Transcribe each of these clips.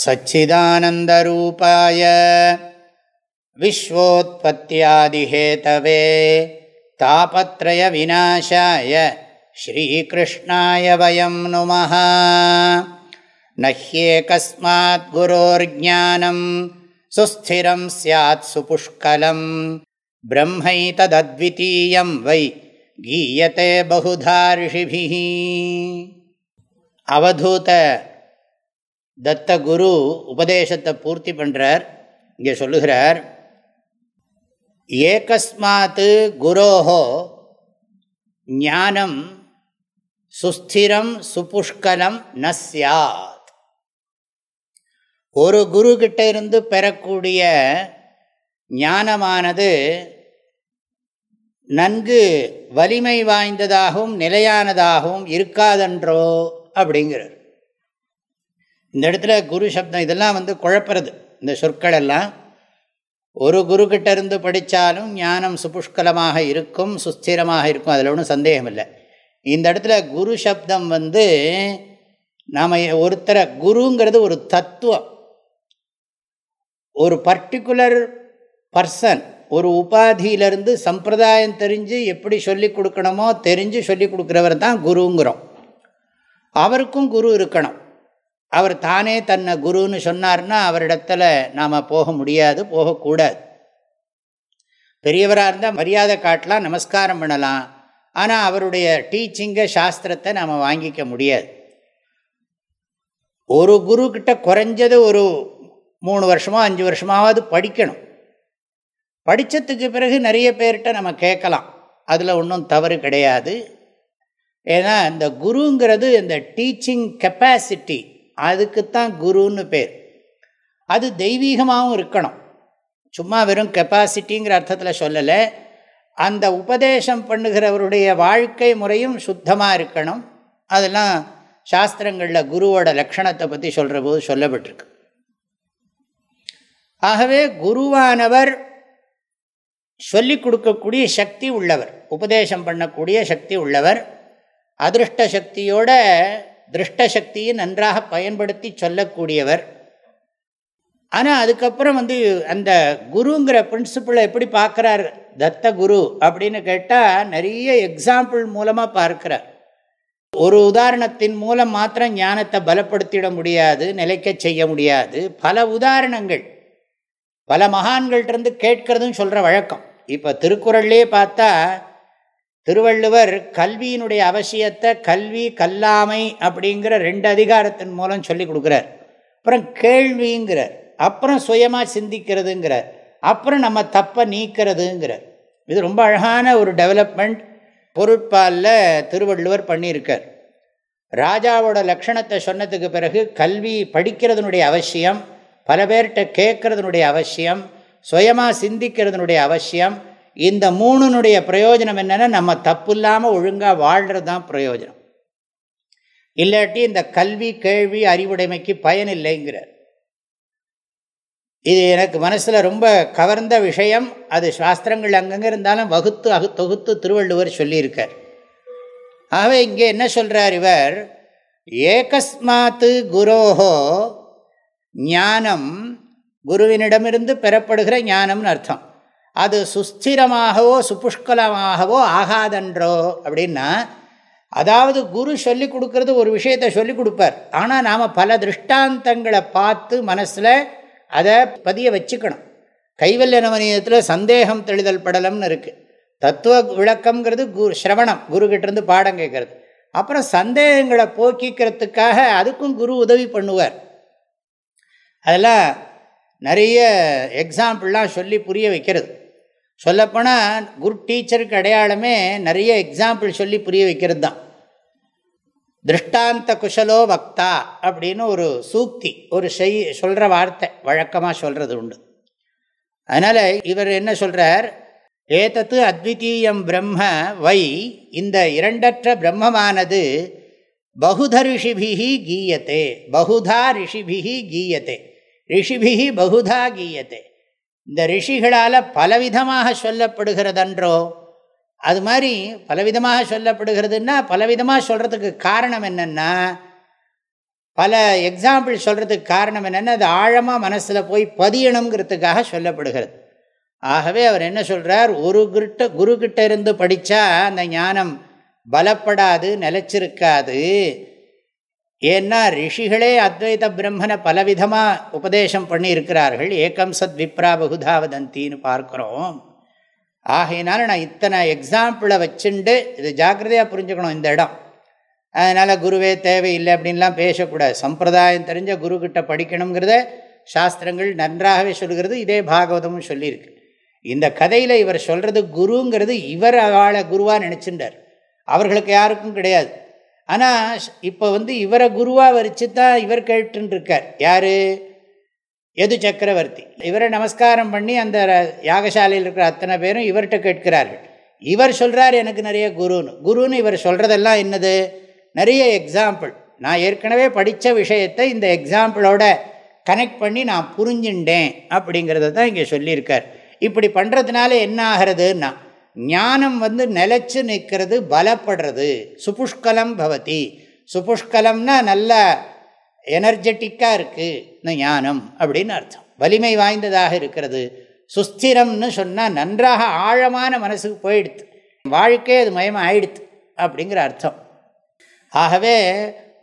सच्चिदानन्दरूपाय विश्वोत्पत्त्यादिहेतवे तापत्रयविनाशाय श्रीकृष्णाय वयं नुमः। न ह्ये कस्माद्गुरोर्ज्ञानं सुस्थिरं स्यात्सु पुष्कलं ब्रह्मैतदद्वितीयं वै गीयते बहुधा ऋषिभिः। अवधूत தத்த குரு உபதேசத்தை பூர்த்தி பண்ணுறார் இங்கே சொல்லுகிறார் ஏகஸ்மாத்து குரோஹோ ஞானம் சுஸ்திரம் சுபுஷ்கலம் ந சியாத் ஒரு குரு கிட்ட இருந்து பெறக்கூடிய ஞானமானது நன்கு வலிமை வாய்ந்ததாகவும் நிலையானதாகவும் இருக்காதன்றோ அப்படிங்கிறார். இந்த இடத்துல குரு சப்தம் இதெல்லாம் வந்து குழப்புறது. இந்த சொற்கள் எல்லாம் ஒரு குருக்கிட்ட இருந்து படித்தாலும் ஞானம் சுபுஷ்கலமாக இருக்கும் சுஸ்திரமாக இருக்கும் அதில் ஒன்றும் சந்தேகம் இல்லை இந்த இடத்துல குரு சப்தம் வந்து நாம் ஒருத்தரை குருங்கிறது ஒரு தத்துவம். ஒரு பர்டிகுலர் பர்சன் ஒரு உபாதியிலிருந்து சம்பிரதாயம் தெரிஞ்சு எப்படி சொல்லிக் கொடுக்கணுமோ தெரிஞ்சு சொல்லி கொடுக்குறவர் தான் குருங்கிறோம். அவருக்கும் குரு இருக்கணும். அவர் தானே தன்னை குருன்னு சொன்னார்னா அவரிடத்துல நாம் போக முடியாது போகக்கூடாது. பெரியவராக இருந்தால் மரியாதை காட்டலாம் நமஸ்காரம் பண்ணலாம். ஆனால் அவருடைய டீச்சிங்கை சாஸ்திரத்தை நாம் வாங்கிக்க முடியாது. ஒரு குரு குறைஞ்சது ஒரு மூணு வருஷமோ அஞ்சு வருஷமாவது படிக்கணும். படித்ததுக்கு பிறகு நிறைய பேர்கிட்ட நம்ம கேட்கலாம். அதில் ஒன்றும் தவறு கிடையாது. ஏன்னா இந்த குருங்கிறது இந்த டீச்சிங் கெப்பாசிட்டி அதுக்குத்தான் குருன்னு பேர். அது தெய்வீகமாகவும் இருக்கணும். சும்மா வெறும் கெப்பாசிட்டிங்கிற அர்த்தத்தில் சொல்லலை. அந்த உபதேசம் பண்ணுகிறவருடைய வாழ்க்கை முறையும் சுத்தமாக இருக்கணும். அதெல்லாம் சாஸ்திரங்களில் குருவோட லக்ஷணத்தை பற்றி சொல்கிற போது சொல்லப்பட்டிருக்கு. ஆகவே குருவானவர் சொல்லிக் கொடுக்கக்கூடிய சக்தி உள்ளவர். உபதேசம் பண்ணக்கூடிய சக்தி உள்ளவர். அதிருஷ்ட சக்தியோட திருஷ்டசக்தியை நன்றாக பயன்படுத்தி சொல்லக்கூடியவர். ஆனால் அதுக்கப்புறம் வந்து அந்த குருங்கிற பிரின்சிபிளை எப்படி பார்க்குறார்? தத்த குரு அப்படின்னு கேட்டால் நிறைய எக்ஸாம்பிள் மூலமாக பார்க்குறார். ஒரு உதாரணத்தின் மூலம் மாத்திரம் ஞானத்தை பலப்படுத்திட முடியாது நிலைக்க செய்ய முடியாது. பல உதாரணங்கள். பல மகான்கள்டிருந்து கேட்கறதும் சொல்கிற வழக்கம். இப்போ திருக்குறள்லேயே பார்த்தா திருவள்ளுவர் கல்வியினுடைய அவசியத்தை கல்வி கல்லாமை அப்படிங்கிற ரெண்டு அதிகாரத்தின் மூலம் சொல்லி கொடுக்குறார். அப்புறம் கேள்விங்கிறார். அப்புறம் சுயமாக சிந்திக்கிறதுங்கிறார். அப்புறம் நம்ம தப்பை நீக்கிறதுங்கிறார். இது ரொம்ப அழகான ஒரு டெவலப்மெண்ட் பொருட்பாலில் திருவள்ளுவர் பண்ணியிருக்கார். ராஜாவோட லக்ஷணத்தை சொன்னதுக்கு பிறகு கல்வி படிக்கிறதுனுடைய அவசியம் பல பேர்கிட்ட கேட்கறதுனுடைய அவசியம் சுயமாக சிந்திக்கிறதுனுடைய அவசியம் இந்த மூணுனுடைய பிரயோஜனம் என்னென்னா நம்ம தப்பு இல்லாமல் ஒழுங்காக வாழ்கிறது தான் பிரயோஜனம். இல்லாட்டி இந்த கல்வி கேள்வி அறிவுடைமைக்கு பயன் இல்லைங்கிறார். இது எனக்கு மனசில் ரொம்ப கவர்ந்த விஷயம். அது சாஸ்திரங்கள் அங்கங்கே இருந்தாலும் வகுத்து அகு தொகுத்து திருவள்ளுவர் சொல்லியிருக்கார். ஆகவே இங்கே என்ன சொல்கிறார் இவர்? ஏகஸ்மாத்து குரோஹோ ஞானம் குருவினிடமிருந்து பெறப்படுகிற ஞானம்னு அர்த்தம். அது சுஸ்திரமாகவோ சுப்புஷ்கலமாகவோ ஆகாதன்றோ அப்படின்னா அதாவது குரு சொல்லி கொடுக்கறது ஒரு விஷயத்தை சொல்லி கொடுப்பார். ஆனால் நாம் பல திருஷ்டாந்தங்களை பார்த்து மனசில் அதை பதிய வச்சுக்கணும். கைவல்ய நவனியத்தில் சந்தேகம் தெளிதல் படலம்னு இருக்குது தத்துவ விளக்கம்ங்கிறது குரு சிரவணம் குருக்கிட்டேருந்து பாடம் கேட்கறது. அப்புறம் சந்தேகங்களை போக்கிக்கிறதுக்காக அதுக்கும் குரு உதவி பண்ணுவார். அதெல்லாம் நிறைய எக்ஸாம்பிள்லாம் சொல்லி புரிய வைக்கிறது. சொல்லப்போனால் குரு டீச்சருக்கு அடையாளமே நிறைய எக்ஸாம்பிள் சொல்லி புரிய வைக்கிறது தான் திருஷ்டாந்த குஷலோ வக்தா அப்படின்னு ஒரு சூக்தி ஒரு செய் சொல்கிற வார்த்தை வழக்கமாக சொல்கிறது உண்டு. அதனால் இவர் என்ன சொல்கிறார் ஏதத்து அத்விதீயம் பிரம்ம வை இந்த இரண்டற்ற பிரம்மமானது பகுத ரிஷிபிகி கீயத்தே பகுதா ரிஷிபிகி கீயத்தே ரிஷிபிகி பகுதா கீயத்தே. இந்த ரிஷிகளால் பலவிதமாக சொல்லப்படுகிறதன்றோ அது மாதிரி பலவிதமாக சொல்லப்படுகிறதுன்னா பலவிதமாக சொல்கிறதுக்கு காரணம் என்னென்னா பல எக்ஸாம்பிள் சொல்கிறதுக்கு காரணம் என்னென்னா அது ஆழமாக மனசில் போய் பதியணுங்கிறதுக்காக சொல்லப்படுகிறது. ஆகவே அவர் என்ன சொல்கிறார் ஒரு கிட்ட குருக்கிட்ட இருந்து படித்தா அந்த ஞானம் பலப்படாது நிலச்சிருக்காது. ஏன்னா ரிஷிகளே அத்வைத பிரம்மனை பலவிதமாக உபதேசம் பண்ணியிருக்கிறார்கள். ஏகம் சத் விப்ரா பகுதாவதந்தின்னு பார்க்குறோம். ஆகையினால நான் இத்தனை எக்ஸாம்பிளை வச்சுண்டு இது ஜாக்கிரதையாக புரிஞ்சுக்கணும் இந்த இடம். அதனால் குருவே தேவையில்லை அப்படின்லாம் பேசக்கூடாது. சம்பிரதாயம் தெரிஞ்ச குருக்கிட்ட படிக்கணுங்கிறத சாஸ்திரங்கள் நன்றாகவே சொல்கிறது இதே பாகவதமும் சொல்லியிருக்கு. இந்த கதையில் இவர் சொல்கிறது குருங்கிறது இவர் ஆளை குருவாக நினச்சிட்டார் அவர்களுக்கு யாருக்கும் கிடையாது. ஆனால் இப்போ வந்து இவரை குருவாக வரிச்சு தான் இவர் கேட்டுருக்கார் யார்? எது சக்கரவர்த்தி. இவரை நமஸ்காரம் பண்ணி அந்த யாகசாலையில் இருக்கிற அத்தனை பேரும் இவர்கிட்ட கேட்கிறார்கள். இவர் சொல்கிறார் எனக்கு நிறைய குருன்னு. குருன்னு இவர் சொல்கிறதெல்லாம் என்னது? நிறைய எக்ஸாம்பிள் நான் ஏற்கனவே படித்த விஷயத்தை இந்த எக்ஸாம்பிளோட கனெக்ட் பண்ணி நான் புரிஞ்சுட்டேன் அப்படிங்கிறத தான் இங்கே சொல்லியிருக்கார். இப்படி பண்ணுறதுனால என்ன ஆகிறதுன்னா ஞானம் வந்து நிலச்சி நிற்கிறது பலப்படுறது. சுபுஷ்கலம் பவதி. சுபுஷ்கலம்னா நல்ல எனர்ஜெட்டிக்காக இருக்குது இந்த ஞானம் அப்படின்னு அர்த்தம். வலிமை வாய்ந்ததாக இருக்கிறது. சுஸ்திரம்னு சொன்னால் நன்றாக ஆழமான மனசுக்கு போயிடுது. வாழ்க்கையே அது மயமாக ஆயிடுது அப்படிங்கிற அர்த்தம். ஆகவே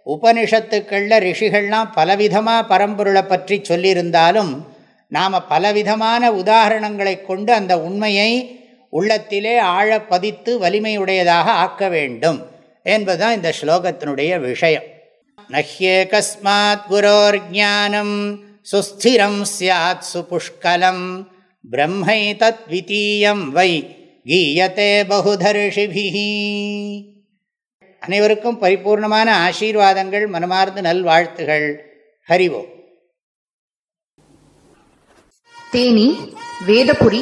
உபனிஷத்துக்களில் ரிஷிகள்லாம் பலவிதமாக பரம்பொருளை பற்றி சொல்லியிருந்தாலும் நாம் பலவிதமான உதாரணங்களை கொண்டு அந்த உண்மையை உள்ளத்திலே ஆழ பதித்து வலிமையுடையதாக ஆக்க வேண்டும் என்பதுதான் இந்த ஸ்லோகத்தினுடைய விஷயம். நஹ்யேகஸ்மாத் குரோர் ஜானம் சுஸ்திரம் சியாத் சுபுஷ்கலம் பிரம்மை தத்விதீயம் வை கீயத்தே பகுதர்ஷிபிஹி. அனைவருக்கும் பரிபூர்ணமான ஆசீர்வாதங்கள் மனமார்ந்த நல்வாழ்த்துகள். ஹரிவோம் தேனி வேதபுரி